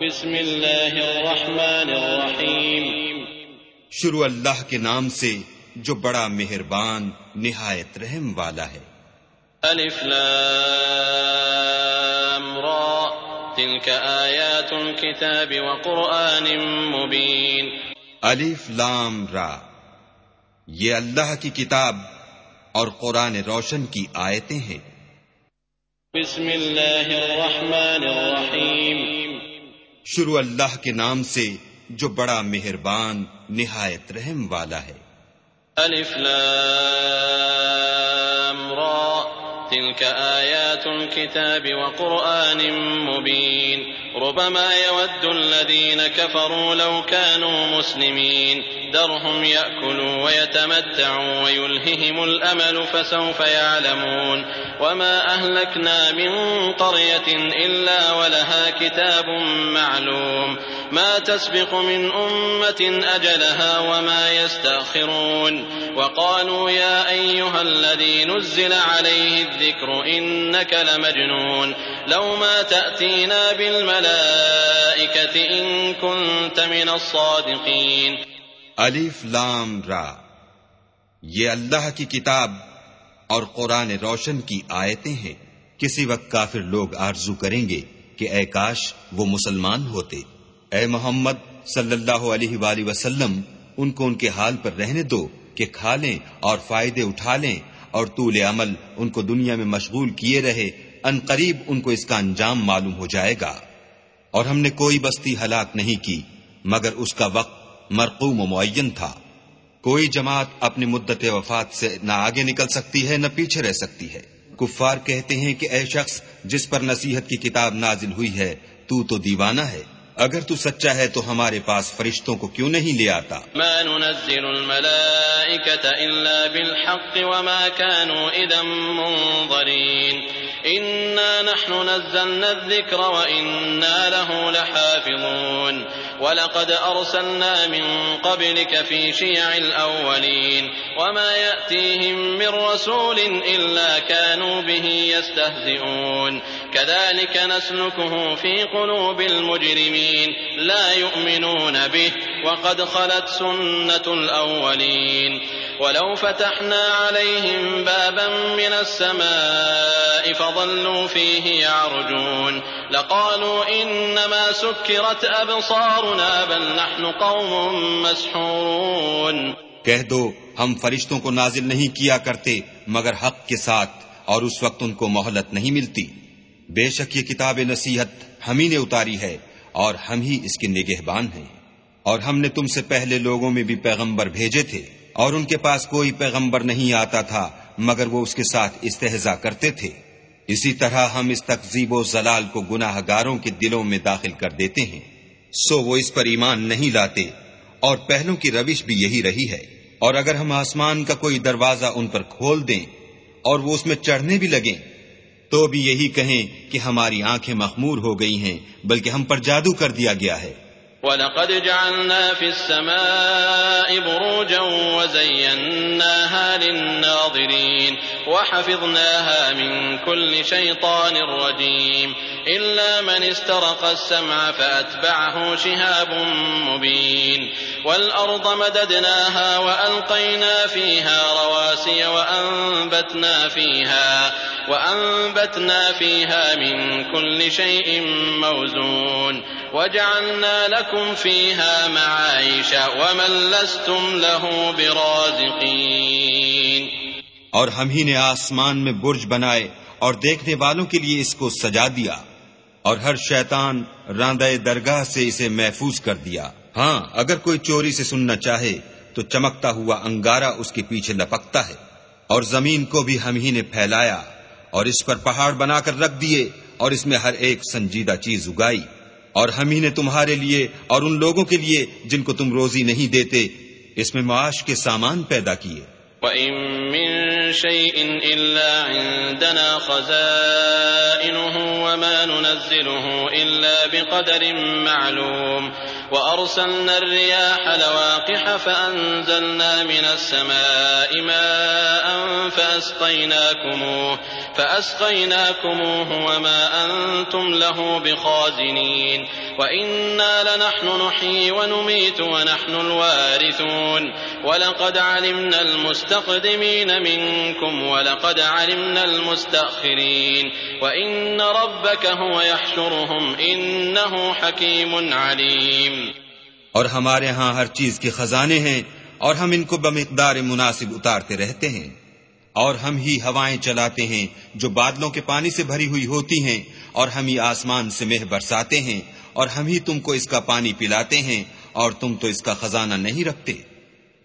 بسم اللہ الرحمن الرحیم۔ شروع اللہ کے نام سے جو بڑا مہربان نہایت رحم والا ہے۔ الف لام را۔ تلك آیات الكتاب وقرآن مبین۔ الف لام را۔ یہ اللہ کی کتاب اور قرآن روشن کی آیتیں ہیں۔ بسم اللہ الرحمن الرحیم۔ شروع اللہ کے نام سے جو بڑا مہربان، نہایت رحم والا ہے۔ الف لام را تلك آيات الكتاب وقرآن مبين ربما يود الذين كفروا لو كانوا مسلمين درهم يأكلوا ويتمتعوا ويلههم الأمل فسوف يعلمون وما أهلكنا من قرية إلا ولها كتاب معلوم ما تسبق من أمة أجلها وما يستأخرون وقالوا يا أيها الذي نزل عليه الذكر إنك لمجنون لو ما تأتينا بالملائكة إن كنت من الصادقين الف لام را یہ اللہ کی کتاب اور قرآن روشن کی آیتیں ہیں کسی وقت کافر لوگ آرزو کریں گے کہ اے کاش وہ مسلمان ہوتے اے محمد صلی اللہ علیہ وآلہ وسلم، ان کو ان کے حال پر رہنے دو کہ کھا لیں اور فائدے اٹھا لیں اور طول عمل ان کو دنیا میں مشغول کیے رہے، ان قریب ان کو اس کا انجام معلوم ہو جائے گا۔ اور ہم نے کوئی بستی ہلاک نہیں کی، مگر اس کا وقت مرقوم و معین تھا۔ کوئی جماعت اپنی مدت وفات سے نہ آگے نکل سکتی ہے، نہ پیچھے رہ سکتی ہے۔ کفار کہتے ہیں کہ اے شخص، جس پر نصیحت کی کتاب نازل ہوئی ہے، تو تو دیوانہ ہے۔ اگر تو سچا ہے تو ہمارے پاس فرشتوں کو کیوں نہیں لے آتا؟ ما ننزل الملائكة إلا بالحق وما كانوا إذا منظرين إنا نحن نزلنا الذكر وإنا له لحافظون. ولقد أرسلنا من قبلك في شيع الأولين وما يأتيهم من رسول إلا كانوا به يستهزئون كذلك نسلكه في قلوب المجرمين لا يؤمنون به وقد خلت سنة الأولين ولو فتحنا عليهم بابا من السماء فظلوا فيه يعرجون لقالوا إنما سكرت أبصارنا بل نحن قوم مسحورون کہہ دو، ہم فرشتوں کو نازل نہیں کیا کرتے، مگر حق کے ساتھ اور اس وقت ان کو مہلت نہیں ملتی۔ بے شک یہ کتاب نصیحت ہم ہی نے اتاری ہے اور ہم ہی اس کے نگہبان ہیں۔ اور ہم نے تم سے پہلے لوگوں میں بھی پیغمبر بھیجے تھے اور ان کے پاس کوئی پیغمبر نہیں آتا تھا، مگر وہ اس کے ساتھ استحضا کرتے تھے۔ اسی طرح ہم اس تقزیب و زلال کو گناہ گاروں کے دلوں میں داخل کر دیتے ہیں، سو وہ اس پر ایمان نہیں لاتے۔ اور پہلوں کی روش بھی یہی رہی ہے۔ اور اگر ہم آسمان کا کوئی دروازہ ان پر کھول دیں اور وہ اس میں چڑھنے بھی لگیں تو بھی یہی کہیں کہ ہماری آنکھیں مخمور ہو گئی ہیں، بلکہ ہم پر جادو کر دیا گیا ہے۔ وَلَقَدْ جَعَلْنَا فِي السَّمَاءِ بُرُوجًا وَزَيَّنَّاهَا لِلنَّاظِرِينَ وَحَفِظْنَاهَا مِن كُلِّ شَيْطَانٍ رَّجِيمٍ إِلَّا مَنِ اسْتَرَقَ السَّمْعَ فَأَتْبَعَهُ شِهَابٌ مُّبِينٌ وَالْأَرْضَ مَدَدْنَاهَا وَأَلْقَيْنَا فِيهَا رَوَاسِيَ وَأَنبَتْنَا فِيهَا وَأَنبَتْنَا فِيهَا مِن كُلِّ شَيْءٍ مَّوْزُونٍ وَجَعَلْنَا لَكُمْ فِيهَا مَعَايِشَ وَمَن لَّسْتُمْ لَهُ بِرَازِقِينَ اور ہم ہی نے آسمان میں برج بنائے اور دیکھنے والوں کے لیے اس کو سجا دیا اور ہر شیطان راندہ درگاہ سے اسے محفوظ کر دیا۔ ہاں اگر کوئی چوری سے سننا چاہے تو چمکتا ہوا انگارا اس کے پیچھے لپکتا ہے اور زمین کو بھی ہم ہی نے پھیلایا۔ اور اس پر پہاڑ بنا کر رکھ دیے اور اس میں ہر ایک سنجیدہ چیز اگائی۔ اور ہم ہی نے تمہارے لیے اور ان لوگوں کے لیے جن کو تم روزی نہیں دیتے، اس میں معاش کے سامان پیدا کیے۔ وَإِن مِّن شَيْءٍ إِلَّا عِندَنَا خَزَائِنُهُ وما ننزله إلا بقدر معلوم وأرسلنا الرياح لواقح فأنزلنا من السماء ماء فأسقيناكموه, فأسقيناكموه وما أنتم له بخازنين وإنا لنحن نحيي ونميت ونحن الوارثون ولقد علمنا المستقدمين منكم ولقد علمنا المستأخرين وإن ربك هو يحشرهم إنه حكيم عليم اور ہمارے ہاں ہر چیز کے خزانے ہیں اور ہم ان کو بمقدار مناسب اتارتے رہتے ہیں۔ اور ہم ہی ہوائیں چلاتے ہیں جو بادلوں کے پانی سے بھری ہوئی ہوتی ہیں اور ہم ہی آسمان سے مہ برساتے ہیں اور ہم ہی تم کو اس کا پانی پلاتے ہیں اور تم تو اس کا خزانہ نہیں رکھتے۔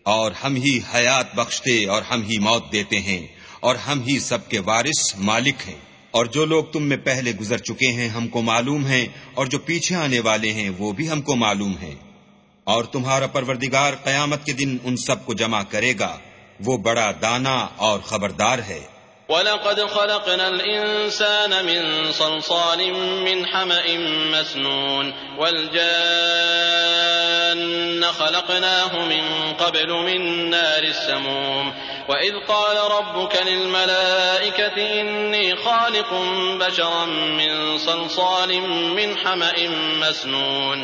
اور ہم ہی حیات بخشتے اور ہم ہی موت دیتے ہیں اور ہم ہی سب کے وارث مالک ہیں۔ اور جو لوگ تم میں پہلے گزر چکے ہیں ہم کو معلوم ہیں اور جو پیچھے آنے والے ہیں وہ بھی ہم کو معلوم ہیں۔ اور تمہارا پروردگار قیامت کے دن ان سب کو جمع کرے گا۔ وہ بڑا دانا اور خبردار ہے۔ وَلَقَدْ خَلَقْنَا الْإِنسَانَ مِنْ صَلْصَالٍ مِّنْ حَمَإٍ مَسْنُونٍ وَالْجَانَّ خَلَقْنَاهُ مِنْ قَبْلُ مِنْ نَارِ السَّمُومِ وَإِذْ قَالَ رَبُّكَ لِلْمَلَائِكَةِ إِنِّي خَالِقٌ بَشَرًا مِّن صَلْصَالٍ مِّنْ حَمَإٍ مَسْنُونٍ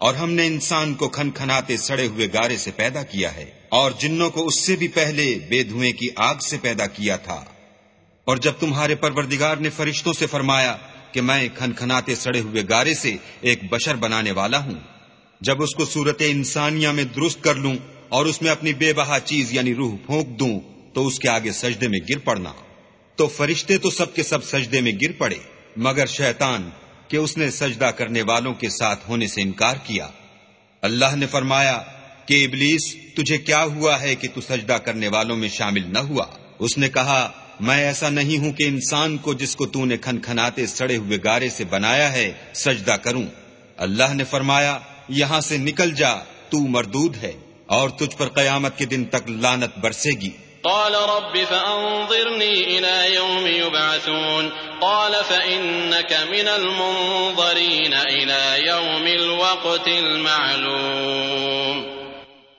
اور ہم نے انسان کو کھن کھناتے سڑے ہوئے گارے سے پیدا کیا ہے، اور جنوں کو اس سے بھی پہلے بے دھوئیں کی آگ سے پیدا کیا تھا۔ اور جب تمہارے پروردگار نے فرشتوں سے فرمایا کہ میں کھن کھناتے سڑے ہوئے گارے سے ایک بشر بنانے والا ہوں، جب اس کو صورت انسانیہ میں درست کر لوں اور اس میں اپنی بے بہا چیز یعنی روح پھونک دوں، تو اس کے آگے سجدے میں گر پڑنا۔ تو فرشتے تو سب کے سب سجدے میں گر پڑے، مگر شیطان کہ اس نے سجدہ کرنے والوں کے ساتھ ہونے سے انکار کیا۔ اللہ نے فرمایا، کہ ابلیس، تجھے کیا ہوا ہے کہ تو سجدہ کرنے والوں میں شامل نہ ہوا؟ اس نے کہا، میں ایسا نہیں ہوں کہ انسان کو جس کو تو نے کھن کھناتے سڑے ہوئے گارے سے بنایا ہے، سجدہ کروں۔ اللہ نے فرمایا، یہاں سے نکل جا، تو مردود ہے اور تجھ پر قیامت کے دن تک لانت برسے گی۔ قال رب فأنظرني إلى يوم يبعثون. قال فإنك من المنظرين إلى يوم الوقت المعلوم.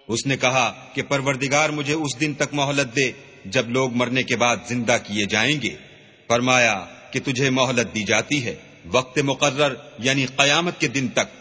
اس نے کہا کہ پروردگار مجھے اس دن تک مہلت دے جب لوگ مرنے کے بعد زندہ کیے جائیں گے۔ فرمایا کہ تجھے مہلت دی جاتی ہے وقت مقرر یعنی قیامت کے دن تک۔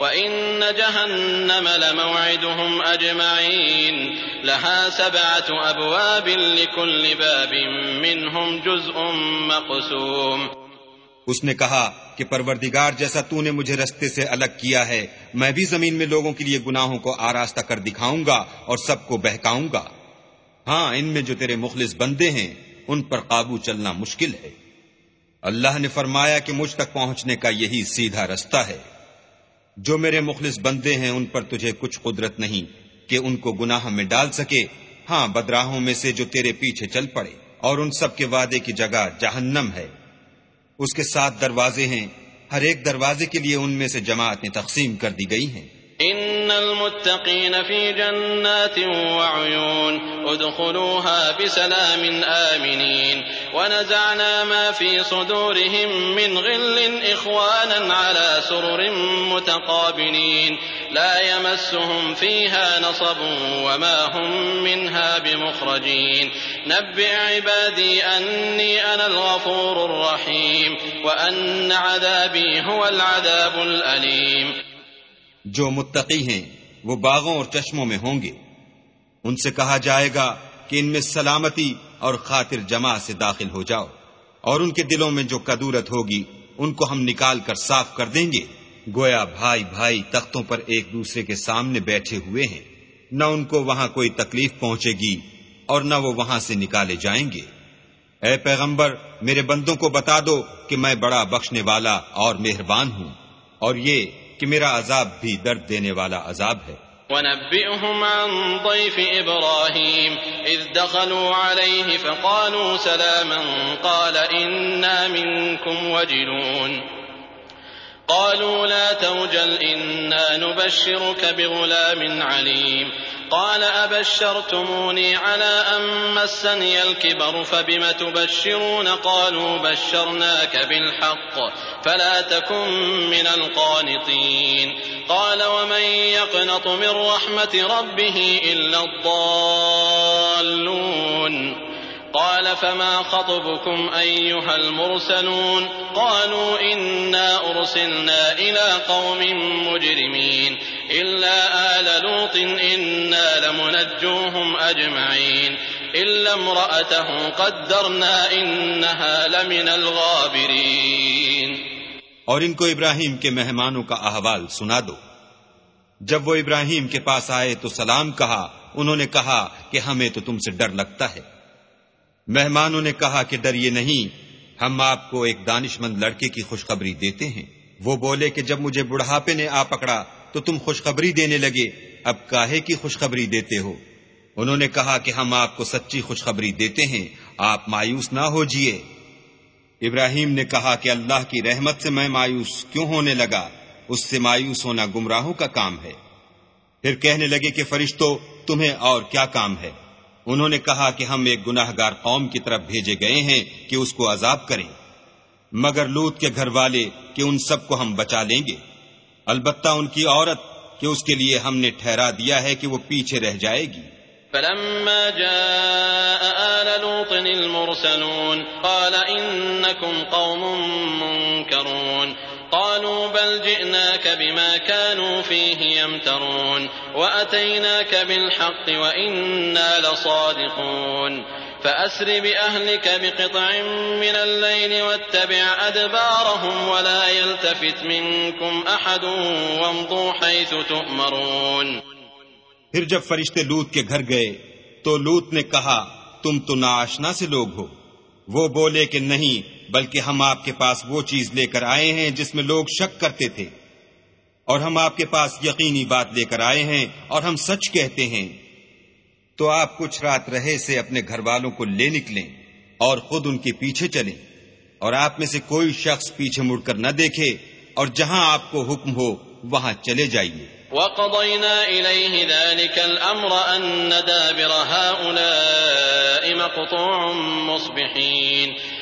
وإن جهنم لموعدهم أجمعين لها سبعة أبواب لكل باب منهم جزء مقسوم اس نے کہا کہ پروردگار جیسا تو نے مجھے رستے سے الگ کیا ہے، میں بھی زمین میں لوگوں کے لیے گناہوں کو آراستہ کر دکھاؤں گا اور سب کو بہکاؤں گا۔ ہاں ان میں جو تیرے مخلص بندے ہیں، ان پر قابو چلنا مشکل ہے۔ اللہ نے فرمایا کہ مجھ تک پہنچنے کا یہی سیدھا رستہ ہے۔ جو میرے مخلص بندے ہیں، ان پر تجھے کچھ قدرت نہیں کہ ان کو گناہ میں ڈال سکے۔ ہاں بدراہوں میں سے جو تیرے پیچھے چل پڑے، اور ان سب کے وعدے کی جگہ جہنم ہے۔ اس کے ساتھ دروازے ہیں، ہر ایک دروازے کے لیے ان میں سے جماعتیں تقسیم کر دی گئی ہیں۔ إن المتقين في جنات وعيون ادخلوها بسلام آمنين ونزعنا ما في صدورهم من غل إخوانا على سرر متقابلين لا يمسهم فيها نصب وما هم منها بمخرجين نبئ عبادي أني أنا الغفور الرحيم وأن عذابي هو العذاب الأليم جو متقی ہیں، وہ باغوں اور چشموں میں ہوں گے۔ ان سے کہا جائے گا کہ ان میں سلامتی اور خاطر جمع سے داخل ہو جاؤ، اور ان کے دلوں میں جو کدورت ہوگی، ان کو ہم نکال کر صاف کر دیں گے۔ گویا بھائی بھائی تختوں پر ایک دوسرے کے سامنے بیٹھے ہوئے ہیں۔ نہ ان کو وہاں کوئی تکلیف پہنچے گی، اور نہ وہ وہاں سے نکالے جائیں گے۔ اے پیغمبر، میرے بندوں کو بتا دو کہ میں بڑا بخشنے والا اور مہربان ہوں، اور یہ کہ میرا عذاب بھی درد دینے والا عذاب ہے۔ ونبئهم عن ضيف إبراهيم إذ دخلوا عليه فقالوا سلاما قال إنا منكم وجلون. قالوا لا توجل إنا نبشرك بغلام عليم. قال أبشرتموني على أن مسني الكبر فبم تبشرون قالوا بشرناك بالحق فلا تكن من القانطين قال ومن يقنط من رحمة ربه إلا الضالون قال فما خطبكم أيها المرسلون قالوا إنا أرسلنا إلى قوم مجرمين إلا آل لوط إنا لمنجوهم أجمعين. إلا امرأته قدرنا إنها لمن الغابرين. اور ان کو ابراہیم کے مہمانوں کا احوال سنا دو۔ جب وہ ابراہیم کے پاس آئے تو سلام کہا، انہوں نے کہا کہ ہمیں تو تم سے ڈر لگتا ہے۔ مہمانوں نے کہا کہ ڈریے نہیں، ہم آپ کو ایک دانش مند لڑکے کی خوشخبری دیتے ہیں۔ وہ بولے کہ جب مجھے بڑھاپے نے آ پکڑا تو تم خوشخبری دینے لگے۔ اب کاہے کی خوشخبری دیتے ہو؟ انہوں نے کہا کہ ہم آپ کو سچی خوشخبری دیتے ہیں، آپ مایوس نہ ہو جیے ابراہیم نے کہا کہ اللہ کی رحمت سے میں مایوس کیوں ہونے لگا؟ اس سے مایوس ہونا گمراہوں کا کام ہے۔ پھر کہنے لگے کہ فرشتوں تمہیں اور کیا کام ہے؟ انہوں نے کہا کہ ہم ایک گناہ گار قوم کی طرف بھیجے گئے ہیں کہ اس کو عذاب کریں۔ مگر لوت کے گھر والے کہ ان سب کو ہم بچا لیں گے۔ البتہ ان کی عورت کہ اس کے لیے ہم نے ٹھہرا دیا ہے کہ وہ پیچھے رہ جائے گی۔ فلما جاء آل لوط المرسلون قال إنكم قوم منكرون قالوا بل جئناك بما كانوا فيه يمترون وأتيناك بالحق وإنا لصادقون فأسر بأهلك بقطع من الليل واتبع أدبارهم ولا يلتفت منكم أحد وامضوا حيث تؤمرون پھر جب فرشتے لوت کے گھر گئے تو لوت نے کہا، تم تو ناشنا سے لوگ ہو۔ وہ بولے کہ نہیں، بلکہ ہم آپ کے پاس وہ چیز لے کر آئے ہیں جس میں لوگ شک کرتے تھے۔ اور ہم آپ کے پاس یقینی بات لے کر آئے ہیں اور ہم سچ کہتے ہیں۔ تو آپ کچھ رات رہے سے اپنے گھر والوں کو لے نکلیں اور خود ان کے پیچھے چلیں اور آپ میں سے کوئی شخص پیچھے مڑ کر نہ دیکھے اور جہاں آپ کو حکم ہو وہاں چلے جائیے۔ وقضينا إليه ذلك الأمر أن دابر هؤلاء مَقْطُوعٌ مُصْبِحِينَ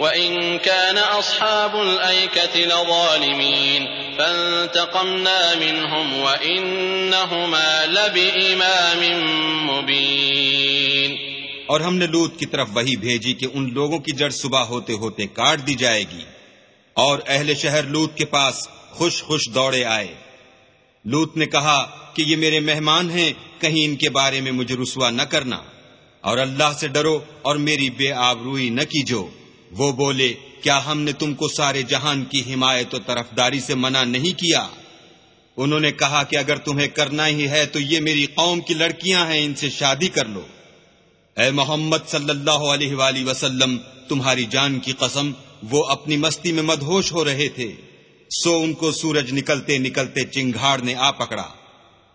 وإن كان أصحاب الأيكة لظالمين فانتقمنا منهم وإنهما لبإمام مبين اور ہم نے لوت کی طرف وہی بھیجی کہ ان لوگوں کی جڑ صبح ہوتے ہوتے کاٹ دی جائے گی اور اہل شہر لوت کے پاس خوش خوش دوڑے آئے۔ لوت نے کہا کہ یہ میرے مہمان ہیں، کہیں ان کے بارے میں مجھے رسوا نہ کرنا اور اللہ سے ڈرو اور میری بے آبروئی نہ کیجو۔ وہ بولے، کیا ہم نے تم کو سارے جہان کی حمایت و طرفداری سے منع نہیں کیا؟ انہوں نے کہا کہ اگر تمہیں کرنا ہی ہے تو یہ میری قوم کی لڑکیاں ہیں، ان سے شادی کر لو۔ اے محمد صلی اللہ علیہ وآلہ وسلم، تمہاری جان کی قسم، وہ اپنی مستی میں مدہوش ہو رہے تھے۔ سو ان کو سورج نکلتے نکلتے چنگھاڑ نے آ پکڑا۔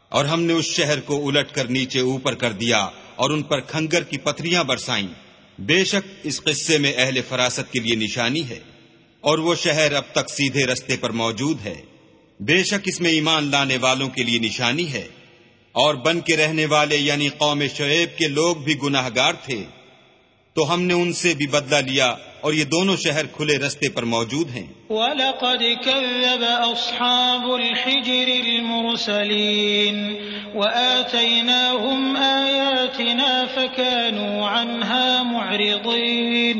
اور ہم نے اس شہر کو الٹ کر نیچے اوپر کر دیا اور ان پر کھنگر کی پتھریاں برسائیں۔ بے شک اس قصے میں اہل فراست کے لیے نشانی ہے اور وہ شہر اب تک سیدھے رستے پر موجود ہے۔ بے شک اس میں ایمان لانے والوں کے لیے نشانی ہے اور بن کے رہنے والے یعنی قوم شعیب کے لوگ بھی گناہ گار تھے۔ تو ہم نے ان سے بھی بدلہ لیا اور یہ دونوں شہر کھلے رستے پر موجود ہیں۔ وَلَقَدْ كَذَّبَ أَصْحَابُ الْحِجْرِ الْمُرْسَلِينَ وَآتَيْنَاهُمْ آيَاتِنَا فَكَانُوا عَنْهَا مُعْرِضِينَ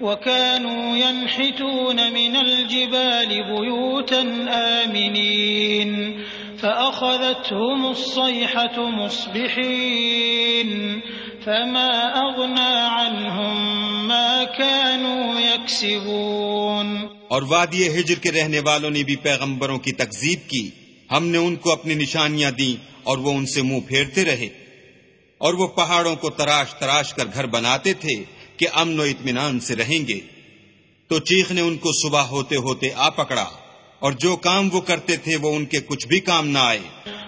وَكَانُوا يَنْحِتُونَ مِنَ الْجِبَالِ بُيُوتًا آمِنِينَ فأخذتهم الصيحة مصبحين فما أغنى عنهم ما كانوا يكسبون اور وادی ہجر کے رہنے والوں نے بھی پیغمبروں کی تکذیب کی۔ ہم نے ان کو اپنی نشانیاں دیں اور وہ ان سے منہ پھیرتے رہے۔ اور وہ پہاڑوں کو تراش تراش کر گھر بناتے تھے کہ امن و اطمینان سے رہیں گے۔ تو چیخ نے ان کو صبح ہوتے ہوتے آ پکڑا اور جو کام وہ کرتے تھے وہ ان کے کچھ بھی کام نہ آئے۔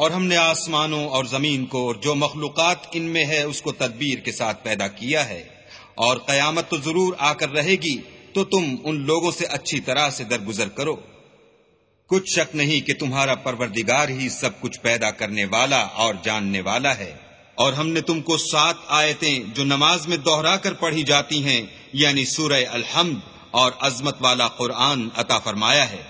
اور ہم نے آسمانوں اور زمین کو اور جو مخلوقات ان میں ہے، اس کو تدبیر کے ساتھ پیدا کیا ہے۔ اور قیامت تو ضرور آ کر رہے گی، تو تم ان لوگوں سے اچھی طرح سے درگزر کرو۔ کچھ شک نہیں کہ تمہارا پروردگار ہی سب کچھ پیدا کرنے والا اور جاننے والا ہے۔ اور ہم نے تم کو سات آیتیں جو نماز میں دوہرا کر پڑھی جاتی ہیں یعنی سورہ الحمد اور عظمت والا قرآن عطا فرمایا ہے۔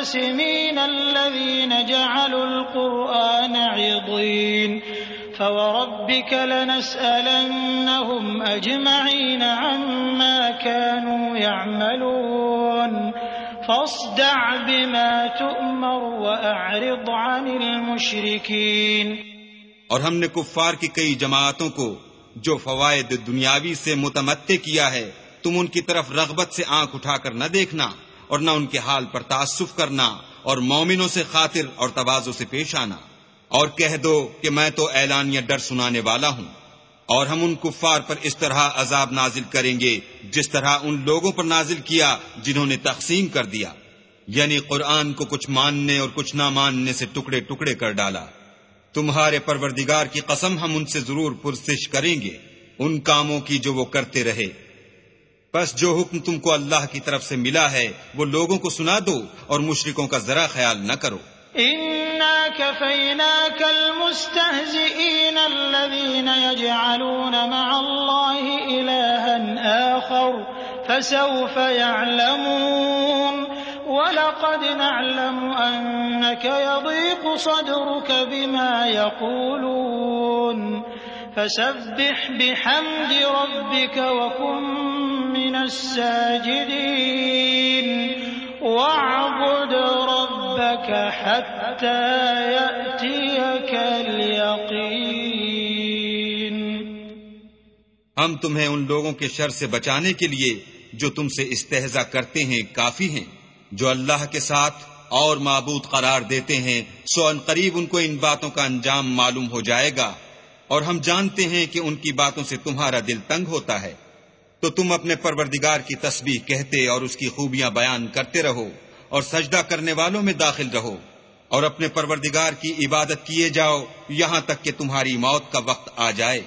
المقتسمين الذين جعلوا القرآن عضين فوربك لنسألنهم أجمعين عما كانوا يعملون فاصدع بما تؤمر وأعرض عن المشركين اور ہم نے کفار کی کئی جماعتوں کو جو فوائد دنیاوی سے متمتع کیا ہے تم ان کی طرف رغبت سے آنکھ اٹھا کر نہ دیکھنا۔ اور نہ ان کے حال پر تعصف کرنا اور مومنوں سے خاطر اور توازوں سے پیش آنا۔ اور کہہ دو کہ میں تو اعلان یا ڈر سنانے والا ہوں اور ہم ان کفار پر اس طرح عذاب نازل کریں گے جس طرح ان لوگوں پر نازل کیا جنہوں نے تقسیم کر دیا۔ یعنی قرآن کو کچھ ماننے اور کچھ نہ ماننے سے ٹکڑے ٹکڑے کر ڈالا۔ تمہارے پروردگار کی قسم ہم ان سے ضرور پرسش کریں گے۔ ان کاموں کی جو وہ کرتے رہے۔ بس جو حکم تم کو اللہ کی طرف سے ملا ہے، وہ لوگوں کو سنا دو اور مشرکوں کا ذرا خیال نہ کرو۔ يجعلون مع الله إلها آخر فسوف يعلمون ولقد نعلم أنك يضيق صدرك بما يقولون فسبح بحمد ربك وكن من الساجدين واعبد ربك حتى يأتيك اليقين. ہم تمہیں ان لوگوں کے شر سے بچانے کے لیے جو تم سے استحضا کرتے ہیں کافی ہیں، جو اللہ کے ساتھ اور معبود قرار دیتے ہیں، سو ان قریب ان کو ان باتوں کا انجام معلوم ہو جائے گا۔ اور ہم جانتے ہیں کہ ان کی باتوں سے تمہارا دل تنگ ہوتا ہے۔ تو تم اپنے پروردگار کی تسبیح کہتے اور اس کی خوبیاں بیان کرتے رہو اور سجدہ کرنے والوں میں داخل رہو اور اپنے پروردگار کی عبادت کیے جاؤ یہاں تک کہ تمہاری موت کا وقت آ جائے۔